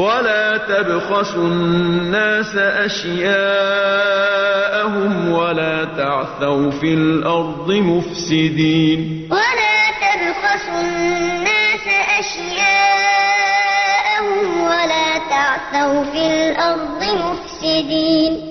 وَلَا تَبْخَسُوا النَّاسَ أَشْيَاءَهُمْ وَلَا تَعْثَوْا فِي الْأَرْضِ مُفْسِدِينَ وَلَا تَبْخَسُوا النَّاسَ أَشْيَاءَهُمْ وَلَا تَعْثَوْا فِي الْأَرْضِ مُفْسِدِينَ